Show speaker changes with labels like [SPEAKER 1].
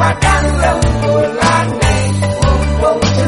[SPEAKER 1] padang rembulane mumpung